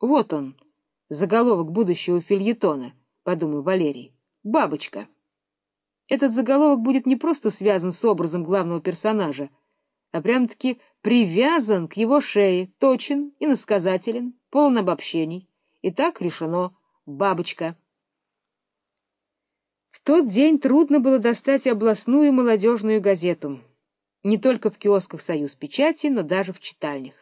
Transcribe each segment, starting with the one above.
Вот он, заголовок будущего фильетона, — подумал Валерий. Бабочка. Этот заголовок будет не просто связан с образом главного персонажа, а прям-таки привязан к его шее, точен и насказателен, полон обобщений. И так решено «Бабочка». В тот день трудно было достать областную молодежную газету, не только в киосках «Союз печати», но даже в читальнях.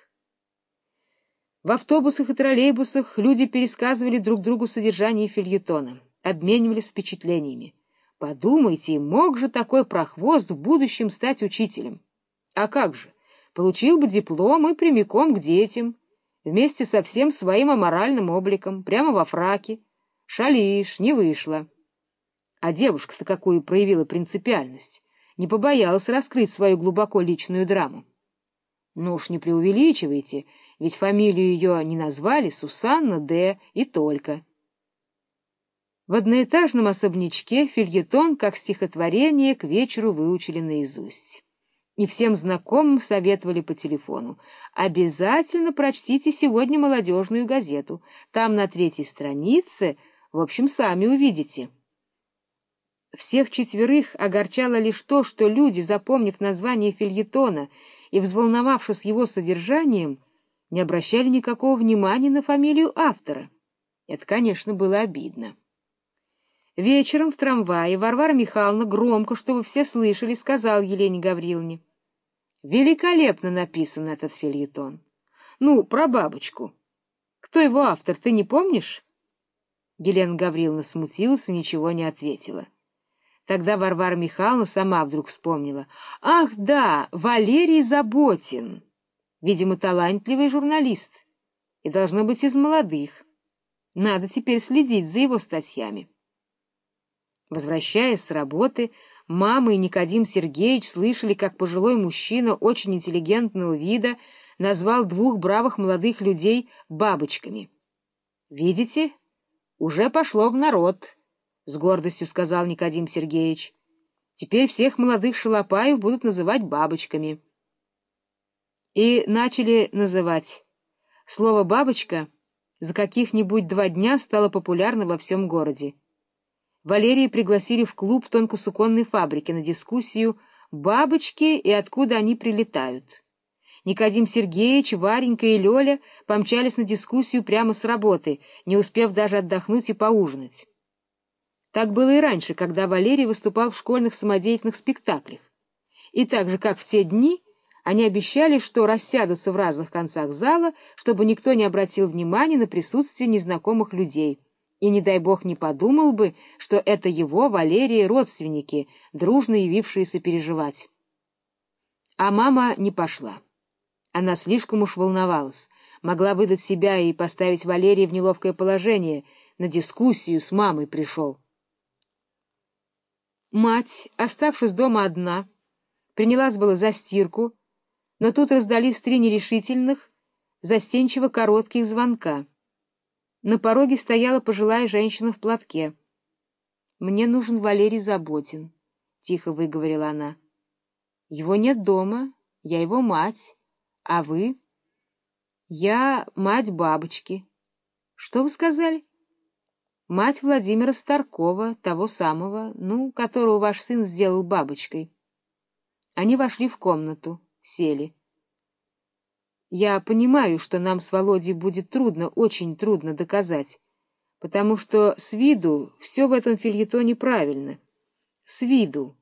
В автобусах и троллейбусах люди пересказывали друг другу содержание фильетона, обменивались впечатлениями. Подумайте, мог же такой прохвост в будущем стать учителем? А как же? Получил бы диплом и прямиком к детям, вместе со всем своим аморальным обликом, прямо во фраке. Шалишь, не вышло. А девушка-то какую проявила принципиальность, не побоялась раскрыть свою глубоко личную драму. Ну уж не преувеличивайте, ведь фамилию ее не назвали Сусанна Д. и только. В одноэтажном особнячке фильетон, как стихотворение, к вечеру выучили наизусть и всем знакомым советовали по телефону. Обязательно прочтите сегодня молодежную газету. Там на третьей странице, в общем, сами увидите. Всех четверых огорчало лишь то, что люди, запомнив название фильетона и взволновавшись его содержанием, не обращали никакого внимания на фамилию автора. Это, конечно, было обидно. Вечером в трамвае Варвара Михайловна громко, чтобы все слышали, сказал Елене Гавриловне — Великолепно написан этот фильетон. Ну, про бабочку. Кто его автор, ты не помнишь? Елена Гавриловна смутилась и ничего не ответила. Тогда Варвара Михайловна сама вдруг вспомнила. Ах, да, Валерий Заботин. Видимо, талантливый журналист. И должно быть из молодых. Надо теперь следить за его статьями. Возвращаясь с работы, Мама и Никодим Сергеевич слышали, как пожилой мужчина очень интеллигентного вида назвал двух бравых молодых людей бабочками. — Видите, уже пошло в народ, — с гордостью сказал Никодим Сергеевич. — Теперь всех молодых шалопаев будут называть бабочками. И начали называть. Слово «бабочка» за каких-нибудь два дня стало популярно во всем городе. Валерия пригласили в клуб тонкосуконной фабрики на дискуссию «Бабочки и откуда они прилетают». Никодим Сергеевич, Варенька и Лёля помчались на дискуссию прямо с работы, не успев даже отдохнуть и поужинать. Так было и раньше, когда Валерий выступал в школьных самодеятельных спектаклях. И так же, как в те дни, они обещали, что рассядутся в разных концах зала, чтобы никто не обратил внимания на присутствие незнакомых людей — и, не дай бог, не подумал бы, что это его, Валерии, родственники, дружно явившиеся переживать. А мама не пошла. Она слишком уж волновалась, могла выдать себя и поставить Валерия в неловкое положение, на дискуссию с мамой пришел. Мать, оставшись дома одна, принялась было за стирку, но тут раздались три нерешительных, застенчиво коротких звонка. На пороге стояла пожилая женщина в платке. — Мне нужен Валерий Заботин, — тихо выговорила она. — Его нет дома, я его мать. А вы? — Я мать бабочки. — Что вы сказали? — Мать Владимира Старкова, того самого, ну, которого ваш сын сделал бабочкой. Они вошли в комнату, сели. Я понимаю, что нам с Володей будет трудно, очень трудно доказать, потому что с виду все в этом фильетоне правильно. С виду.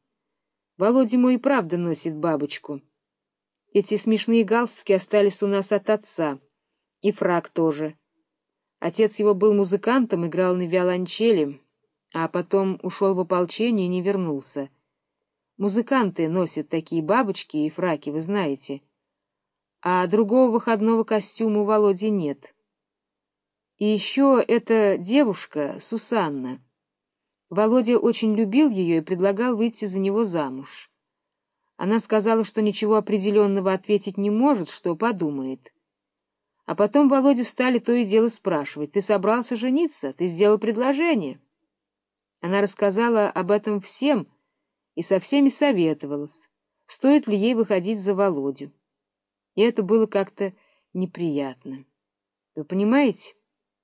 Володя мой и правда носит бабочку. Эти смешные галстуки остались у нас от отца. И фраг тоже. Отец его был музыкантом, играл на виолончели, а потом ушел в ополчение и не вернулся. Музыканты носят такие бабочки и фраки, вы знаете а другого выходного костюма у Володи нет. И еще эта девушка, Сусанна. Володя очень любил ее и предлагал выйти за него замуж. Она сказала, что ничего определенного ответить не может, что подумает. А потом Володю стали то и дело спрашивать, «Ты собрался жениться? Ты сделал предложение?» Она рассказала об этом всем и со всеми советовалась, стоит ли ей выходить за Володю и это было как-то неприятно. Вы понимаете?